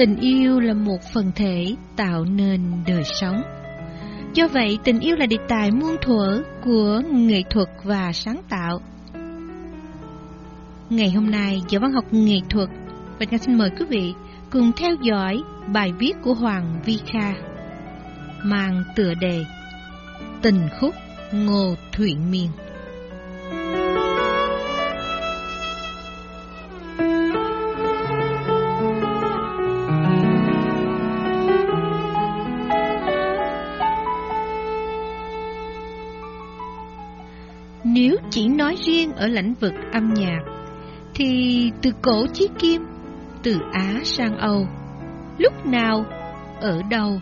tình yêu là một phần thể tạo nên đời sống. Do vậy, tình yêu là đề tài muôn thuở của nghệ thuật và sáng tạo. Ngày hôm nay, giờ văn học nghệ thuật, và xin mời quý vị cùng theo dõi bài viết của Hoàng Vi Kha mang tựa đề Tình khúc Ngô Thụy Miên. Nếu chỉ nói riêng ở lĩnh vực âm nhạc, thì từ cổ chí kim, từ Á sang Âu, lúc nào, ở đâu,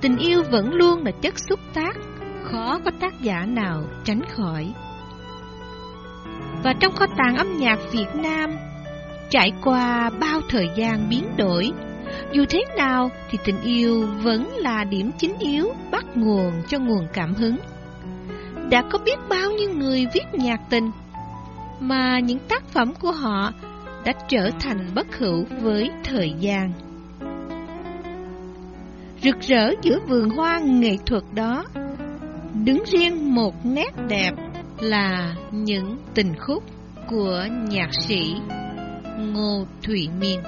tình yêu vẫn luôn là chất xúc tác, khó có tác giả nào tránh khỏi. Và trong kho tàng âm nhạc Việt Nam, trải qua bao thời gian biến đổi, dù thế nào thì tình yêu vẫn là điểm chính yếu bắt nguồn cho nguồn cảm hứng đã có biết bao nhiêu người viết nhạc tình mà những tác phẩm của họ đã trở thành bất hữu với thời gian. Rực rỡ giữa vườn hoa nghệ thuật đó, đứng riêng một nét đẹp là những tình khúc của nhạc sĩ Ngô Thụy Miên.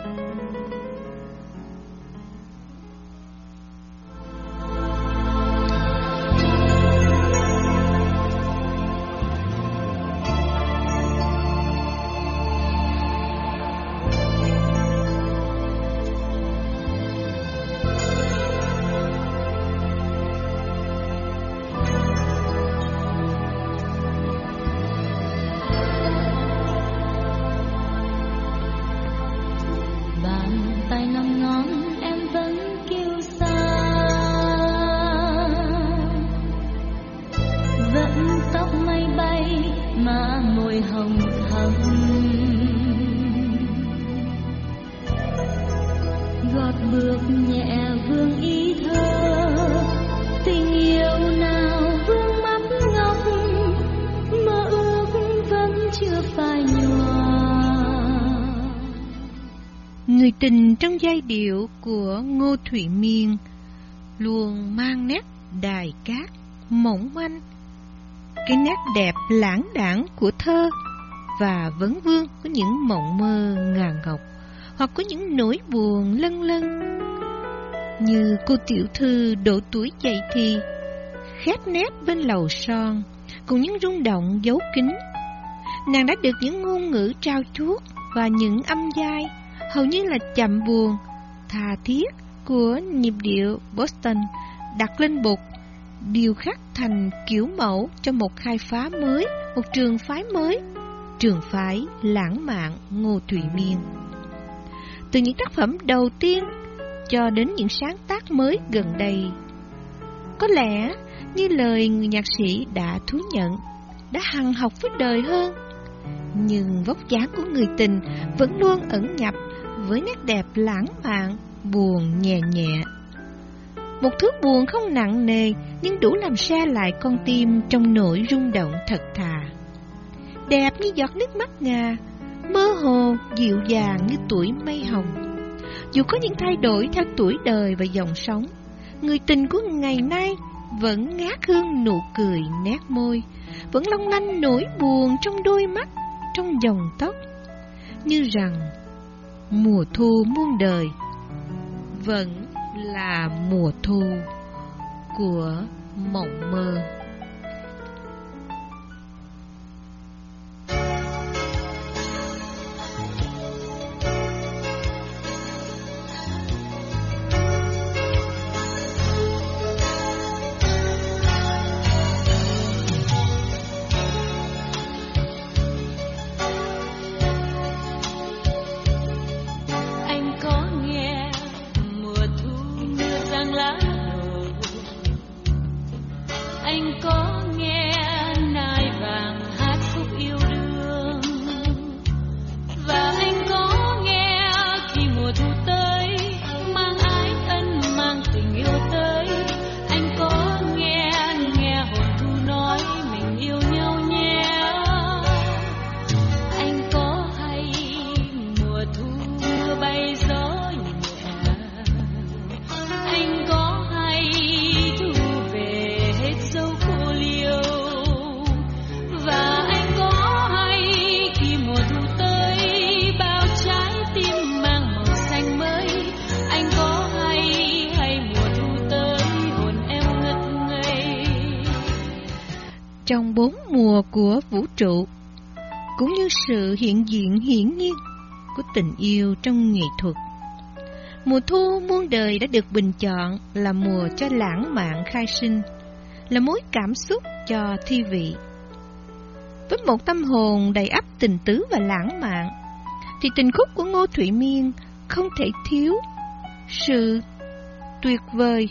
Trong giai điệu của Ngô Thụy Miên luôn mang nét đài cát, mỏng manh, cái nét đẹp lãng đảng của thơ và vấn vương có những mộng mơ ngàn ngọc hoặc có những nỗi buồn lân lân như cô tiểu thư độ tuổi dậy thì khét nét bên lầu son cùng những rung động dấu kín. Nàng đã được những ngôn ngữ trao chuốt và những âm giai hầu như là chậm buồn, tha thiết của nhịp điệu Boston đặt lên bục, điều khắc thành kiểu mẫu cho một khai phá mới, một trường phái mới, trường phái lãng mạn Ngô Thụy Miên. Từ những tác phẩm đầu tiên cho đến những sáng tác mới gần đây, có lẽ như lời người nhạc sĩ đã thú nhận, đã hằng học với đời hơn. Nhưng vóc dáng của người tình vẫn luôn ẩn nhập với nét đẹp lãng mạn, buồn nhẹ nhẹ. Một thứ buồn không nặng nề nhưng đủ làm xe lại con tim trong nỗi rung động thật thà. Đẹp như giọt nước mắt ngà, mơ hồ, dịu dàng như tuổi mây hồng. Dù có những thay đổi theo tuổi đời và dòng sống, người tình của ngày nay vẫn ngát hương nụ cười nét môi, vẫn long lanh nỗi buồn trong đôi mắt, trong dòng tóc. Như rằng mùa thu muôn đời vẫn là mùa thu của mộng mơ. Của vũ trụ, cũng như sự hiện diện hiển nhiên của tình yêu trong nghệ thuật. Mùa thu muôn đời đã được bình chọn là mùa cho lãng mạn khai sinh, là mối cảm xúc cho thi vị. Với một tâm hồn đầy ắp tình tứ và lãng mạn, thì tình khúc của Ngô Thụy Miên không thể thiếu sự tuyệt vời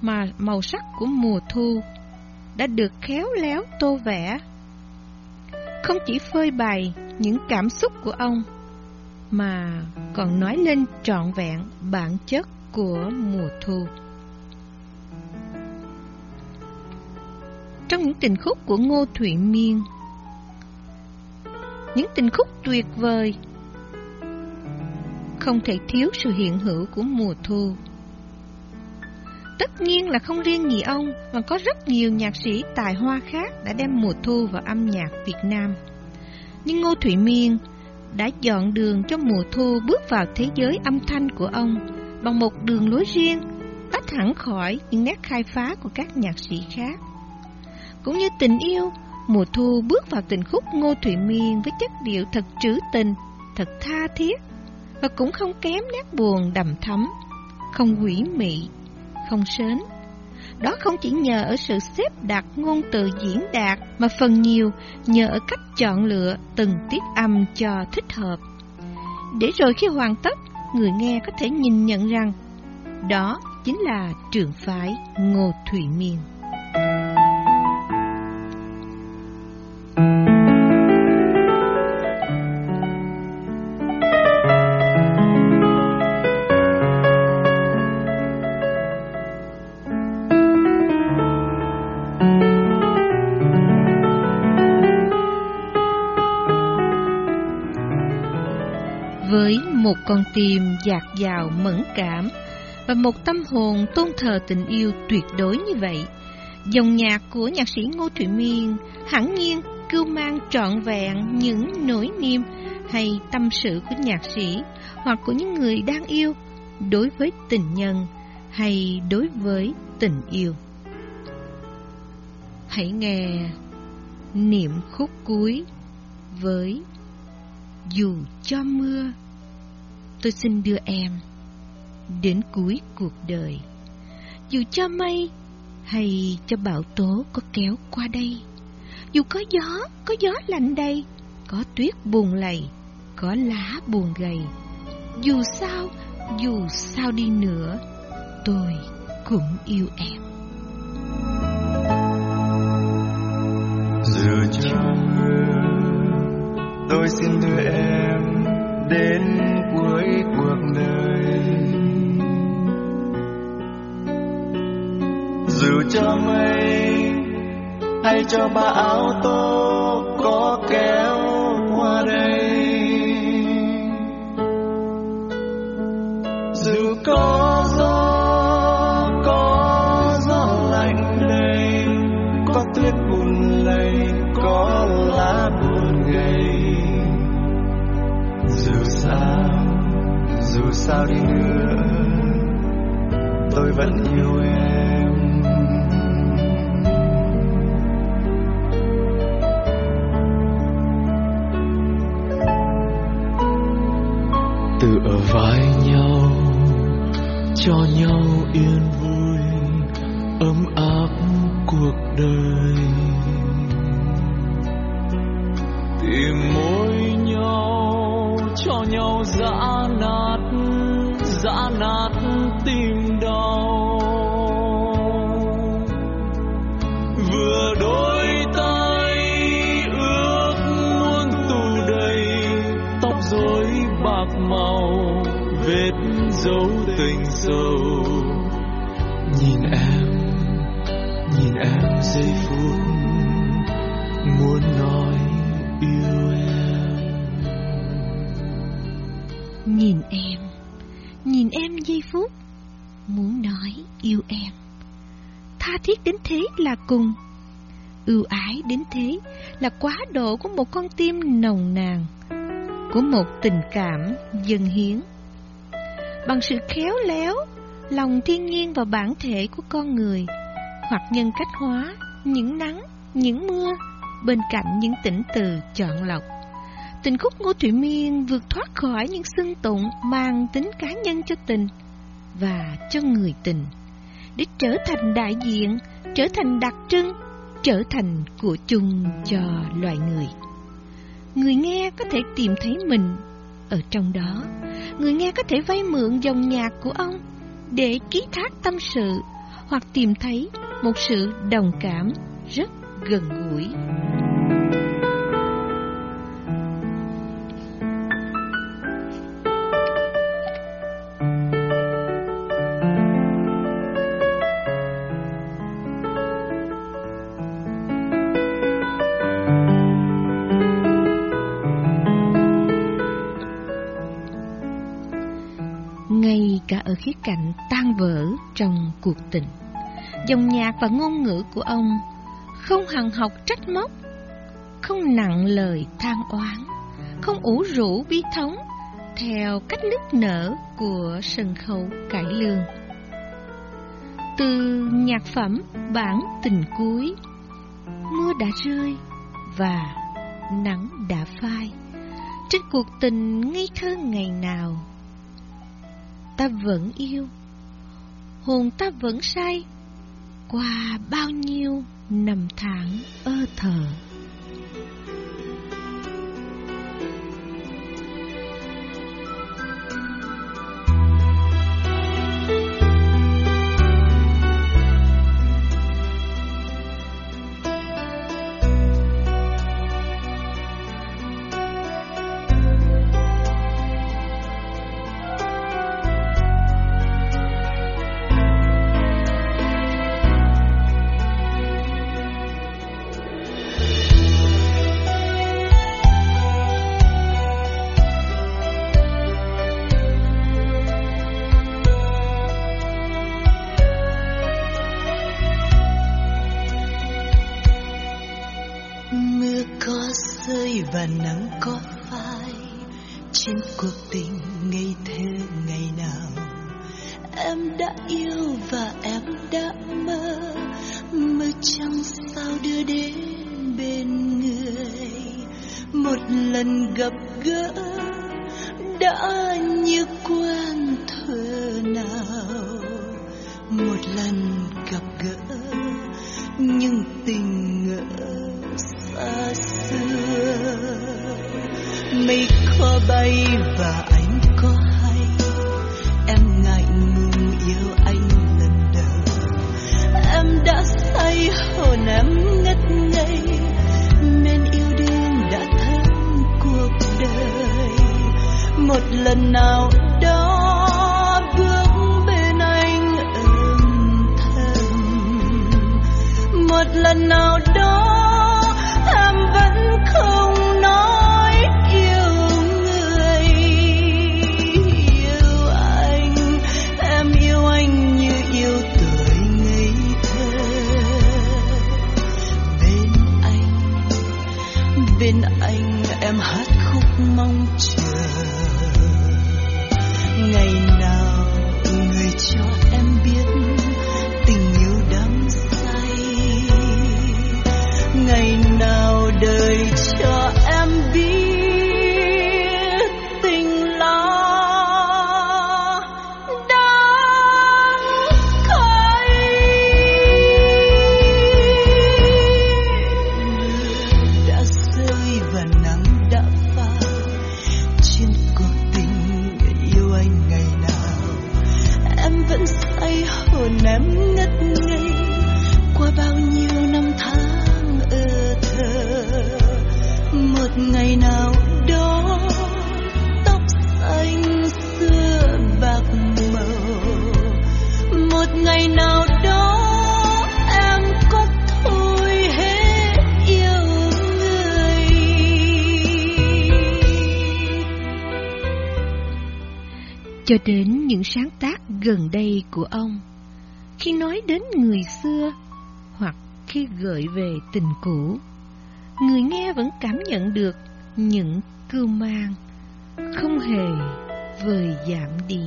mà màu sắc của mùa thu đã được khéo léo tô vẽ. Không chỉ phơi bày những cảm xúc của ông, mà còn nói lên trọn vẹn bản chất của mùa thu. Trong những tình khúc của Ngô Thụy Miên, những tình khúc tuyệt vời, không thể thiếu sự hiện hữu của mùa thu. Tất nhiên là không riêng gì ông, mà có rất nhiều nhạc sĩ tài hoa khác đã đem mùa thu vào âm nhạc Việt Nam. Nhưng Ngô Thụy Miên đã dọn đường cho mùa thu bước vào thế giới âm thanh của ông bằng một đường lối riêng, tách hẳn khỏi những nét khai phá của các nhạc sĩ khác. Cũng như tình yêu, mùa thu bước vào tình khúc Ngô Thụy Miên với chất điệu thật trữ tình, thật tha thiết, và cũng không kém nét buồn đầm thấm, không quỷ mị, không sến. Đó không chỉ nhờ ở sự xếp đặt ngôn từ diễn đạt mà phần nhiều nhờ ở cách chọn lựa từng tiết âm cho thích hợp. Để rồi khi hoàn tất, người nghe có thể nhìn nhận rằng đó chính là trường phái Ngô Thủy Miên. Một con tim dạt dào mẫn cảm và một tâm hồn tôn thờ tình yêu tuyệt đối như vậy. Dòng nhạc của nhạc sĩ Ngô Thụy Miên hẳn nhiên cưu mang trọn vẹn những nỗi niềm hay tâm sự của nhạc sĩ hoặc của những người đang yêu đối với tình nhân hay đối với tình yêu. Hãy nghe niệm khúc cuối với dù cho mưa tôi xin đưa em đến cuối cuộc đời. Dù cho mây hay cho bão tố có kéo qua đây, dù có gió, có gió lạnh đây, có tuyết buồn lầy, có lá buồn gầy, dù sao, dù sao đi nữa, tôi cũng yêu em. Dù cho mưa, tôi xin đưa em đến cuối cuộc đời. Dù cho mây hay cho bão tố có kéo qua đây. Dù có sao đi nữa. Tôi vẫn yêu em. Tự ở vai nhau, cho nhau yên vui, ấm áp cuộc đời. Tìm môi nhau, cho nhau dã nát đến thế là cùng, ưu ái đến thế là quá độ của một con tim nồng nàn, của một tình cảm dân hiến. Bằng sự khéo léo, lòng thiên nhiên và bản thể của con người, hoặc nhân cách hóa những nắng, những mưa, bên cạnh những tỉnh từ chọn lọc. Tình khúc Ngô Thủy Miên vượt thoát khỏi những xưng tụng mang tính cá nhân cho tình và cho người tình, để trở thành đại diện, trở thành đặc trưng, trở thành của chung cho loài người. Người nghe có thể tìm thấy mình ở trong đó, người nghe có thể vay mượn dòng nhạc của ông để ký thác tâm sự hoặc tìm thấy một sự đồng cảm rất gần gũi. Khía cạnh tan vỡ trong cuộc tình. Dòng nhạc và ngôn ngữ của ông không hằng học trách móc, không nặng lời than oán, không ủ rũ bi thống theo cách nức nở của sân khấu cải lương. Từ nhạc phẩm bản tình cuối, mưa đã rơi và nắng đã phai trên cuộc tình ngây thơ ngày nào ta vẫn yêu. Hồn ta vẫn say qua bao nhiêu nằm thẳng, ơ thờ. Nắng có phai trên cuộc tình ngây thơ ngày nào. Em đã yêu và em đã mơ mơ trăng sao đưa đến bên người. Một lần gặp gỡ đã như quen thuở nào. Một lần gặp gỡ, nhưng tình mây có bay và anh có hay? Em ngại ngùng yêu anh lần đầu. Em đã say hồn, em ngất ngây. Men yêu đương đã thấm cuộc đời. Một lần nào đó bước bên anh âm thầm. Một lần nào đó cho đến những sáng tác gần đây của ông. Khi nói đến người xưa, hoặc khi gợi về tình cũ, người nghe vẫn cảm nhận được những cưu mang không hề vời giảm đi.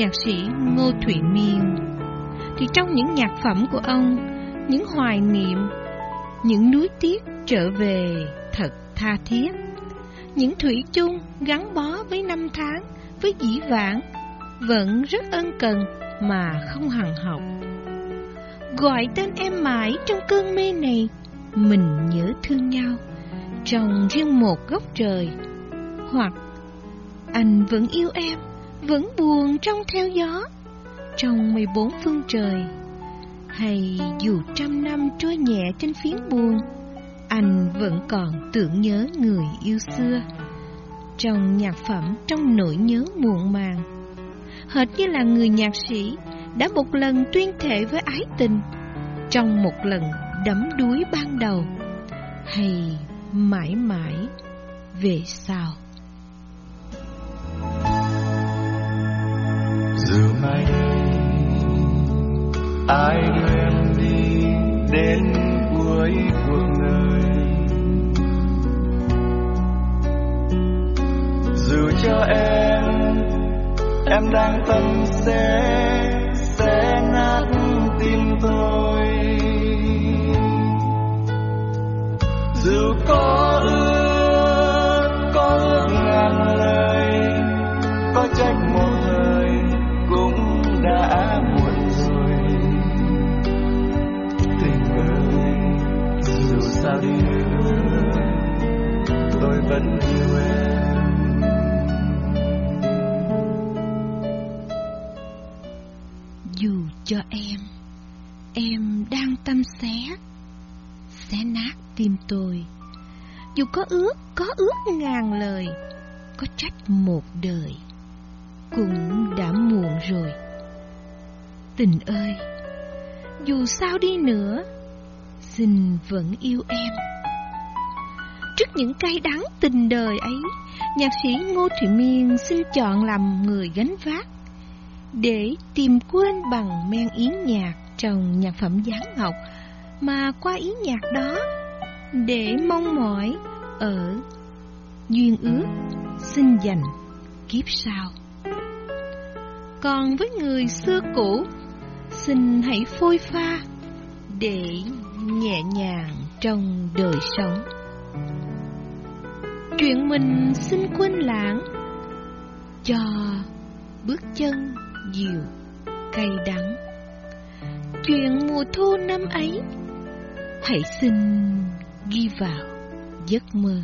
Nhạc sĩ Ngô Thụy Miên, thì trong những nhạc phẩm của ông, những hoài niệm, những núi tiếc trở về thật tha thiết, những thủy chung gắn bó với năm tháng, với dĩ vãng, vẫn rất ân cần mà không hằng học. Gọi tên em mãi trong cơn mê này, mình nhớ thương nhau, trong riêng một góc trời, hoặc anh vẫn yêu em, vẫn buồn trong theo gió, trong mười bốn phương trời. Hay dù trăm năm trôi nhẹ trên phiến buồn, anh vẫn còn tưởng nhớ người yêu xưa. Trong nhạc phẩm, trong nỗi nhớ muộn màng, hệt như là người nhạc sĩ đã một lần tuyên thệ với ái tình, trong một lần đắm đuối ban đầu, hay mãi mãi về sau. Dù mai đây ai đưa em đi đến cuối cuộc đời? Dù cho em em đang tâm sẽ sẽ nát tim tôi. Dù có vẫn yêu em Dù cho em, em đang tâm xé, xé nát tim tôi. Dù có ước, có ước ngàn lời, có trách một đời, cũng đã muộn rồi. Tình ơi, dù sao đi nữa, xin vẫn yêu em. Trước những cay đắng tình đời ấy, nhạc sĩ Ngô Thụy Miên xin chọn làm người gánh vác để tìm quên bằng men yến nhạc trong nhạc phẩm Giáng Ngọc mà qua ý nhạc đó để mong mỏi ở duyên ước xin dành kiếp sau. Còn với người xưa cũ, xin hãy phôi pha để nhẹ nhàng trong đời sống. Chuyện mình xin quên lãng cho bước chân dịu cay đắng. Chuyện mùa thu năm ấy, hãy xin ghi vào giấc mơ.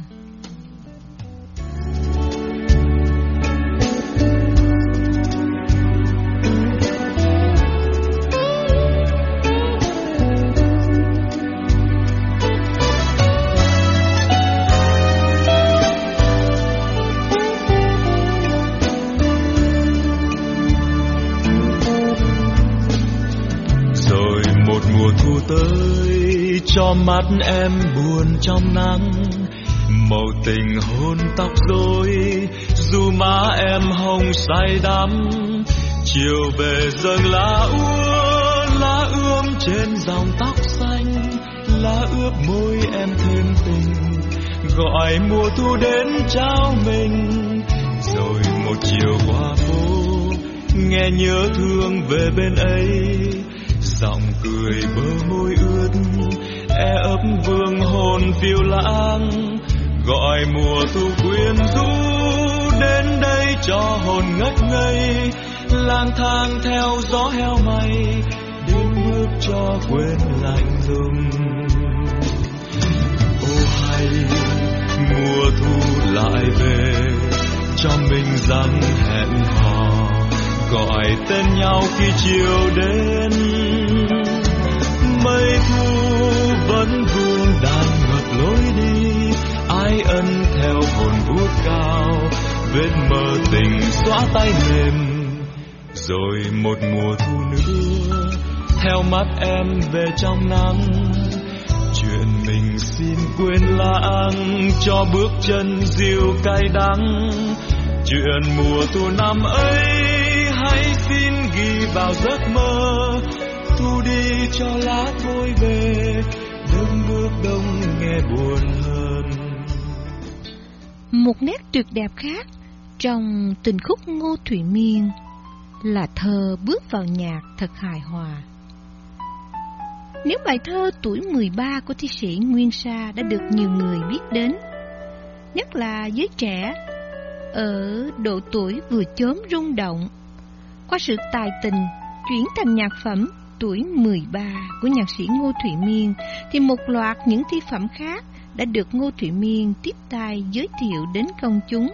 Mắt em buồn trong nắng. Màu tình hôn tóc rối, dù má em hồng say đắm. Chiều về dâng lá úa lá ươm trên dòng tóc xanh. Lá ướp môi em thêm tình, gọi mùa thu đến trao mình. Rồi một chiều qua phố, nghe nhớ thương về bên ấy. Vương hồn phiêu lãng, gọi mùa thu quyến rũ đến đây cho hồn ngất ngây, lang thang theo gió heo may, đến bước cho quên lạnh lùng. Ô hay, mùa thu lại về, cho mình rằng hẹn hò, gọi tên nhau khi chiều đến. Mây thu cao, vết mơ tình xóa tay mềm rồi một mùa thu nữa theo mắt em về trong nắng. Chuyện mình xin quên lãng cho bước chân dịu cay đắng. Chuyện mùa thu năm ấy, hãy xin ghi vào giấc mơ. Thu đi cho lá thôi về đông bước đông nghe buồn hơn một nét tuyệt đẹp khác Trong tình khúc Ngô Thủy Miên là thơ bước vào nhạc thật hài hòa. Nếu bài thơ tuổi 13 của thi sĩ Nguyên Sa đã được nhiều người biết đến, nhất là giới trẻ, ở độ tuổi vừa chớm rung động, qua sự tài tình chuyển thành nhạc phẩm tuổi 13 của nhạc sĩ Ngô Thụy Miên, thì một loạt những thi phẩm khác đã được Ngô Thụy Miên tiếp tay giới thiệu đến công chúng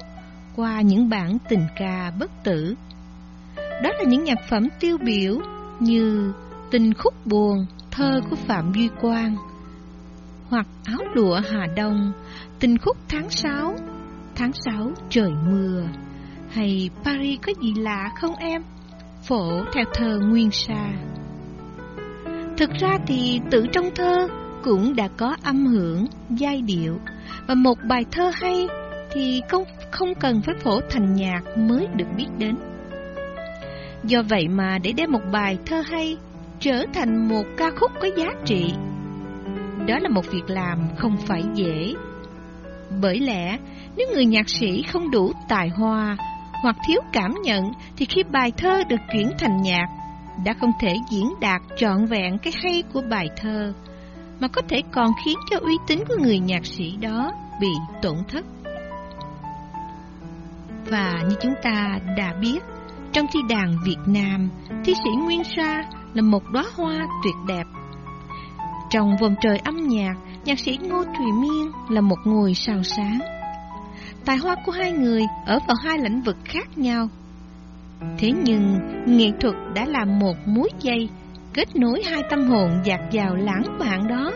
qua những bản tình ca bất tử. Đó là những nhạc phẩm tiêu biểu như Tình khúc buồn, thơ của Phạm Duy Quang, hoặc Áo lụa Hà Đông, Tình khúc tháng 6, tháng 6 trời mưa, hay Paris có gì lạ không em? Phổ theo thơ Nguyên Sa. Thực ra thì tự trong thơ cũng đã có âm hưởng, giai điệu, và một bài thơ hay thì không, không cần phải phổ thành nhạc mới được biết đến. Do vậy mà để đem một bài thơ hay trở thành một ca khúc có giá trị, đó là một việc làm không phải dễ. Bởi lẽ, nếu người nhạc sĩ không đủ tài hoa hoặc thiếu cảm nhận thì khi bài thơ được chuyển thành nhạc đã không thể diễn đạt trọn vẹn cái hay của bài thơ mà có thể còn khiến cho uy tín của người nhạc sĩ đó bị tổn thất. Và như chúng ta đã biết, trong thi đàn Việt Nam, thi sĩ Nguyên Sa là một đóa hoa tuyệt đẹp. Trong vòng trời âm nhạc, nhạc sĩ Ngô Thùy Miên là một ngôi sao sáng. Tài hoa của hai người ở vào hai lĩnh vực khác nhau. Thế nhưng, nghệ thuật đã là một mối dây kết nối hai tâm hồn dạt dào lãng mạn đó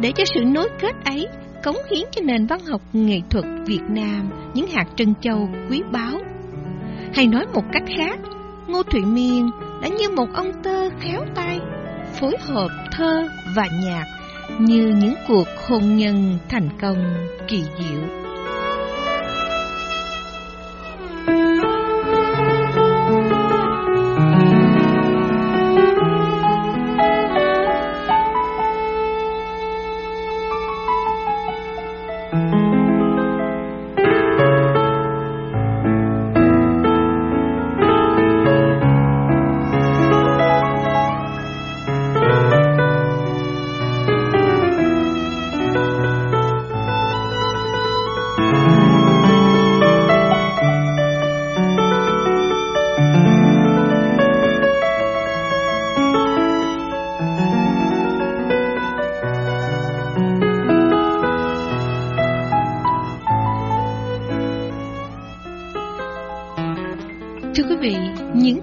để cho sự nối kết ấy cống hiến cho nền văn học nghệ thuật Việt Nam những hạt trân châu quý báu. Hay nói một cách khác, Ngô Thụy Miên đã như một ông tơ khéo tay, phối hợp thơ và nhạc như những cuộc hôn nhân thành công kỳ diệu.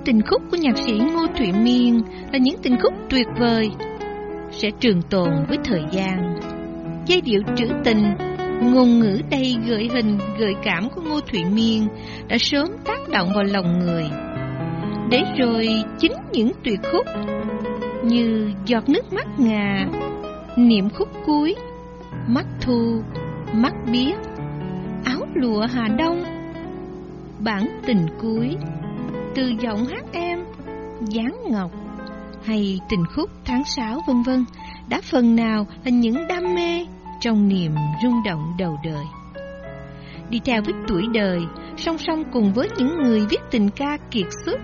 Tình khúc của nhạc sĩ Ngô Thụy Miên là những tình khúc tuyệt vời sẽ trường tồn với thời gian. Giai điệu trữ tình, ngôn ngữ đầy gợi hình, gợi cảm của Ngô Thụy Miên đã sớm tác động vào lòng người. Để rồi chính những tuyệt khúc như giọt nước mắt ngà, niệm khúc cuối, mắt thu, mắt biếc, áo lụa Hà Đông, bản tình cuối, từ giọng hát em, dáng ngọc hay tình khúc tháng 6 vân vân đã phần nào là những đam mê trong niềm rung động đầu đời. Đi theo với tuổi đời, song song cùng với những người viết tình ca kiệt xuất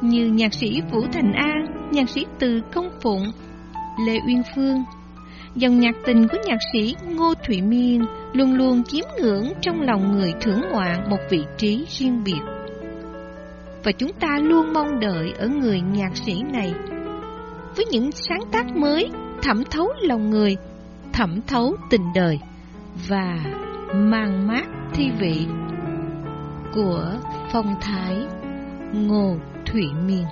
như nhạc sĩ Vũ Thành An, nhạc sĩ Từ Công Phụng, Lê Uyên Phương. Dòng nhạc tình của nhạc sĩ Ngô Thụy Miên luôn luôn chiếm ngưỡng trong lòng người thưởng ngoạn một vị trí riêng biệt. Và chúng ta luôn mong đợi ở người nhạc sĩ này với những sáng tác mới thẩm thấu lòng người, thẩm thấu tình đời và mang mát thi vị của phong thái Ngô Thủy Miên.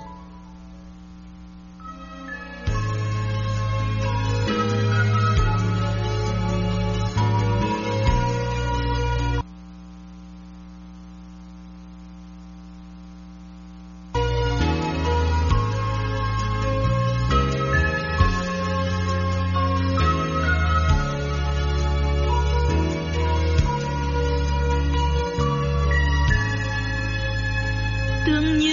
Bóng dáng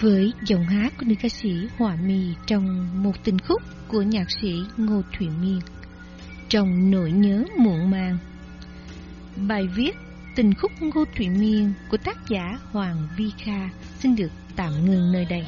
với giọng hát của nữ ca sĩ Họa Mì trong một tình khúc của nhạc sĩ Ngô Thủy Miên trong nỗi nhớ muộn màng. Bài viết Tình khúc Ngô Thủy Miên của tác giả Hoàng Vi Kha xin được tạm ngừng nơi đây.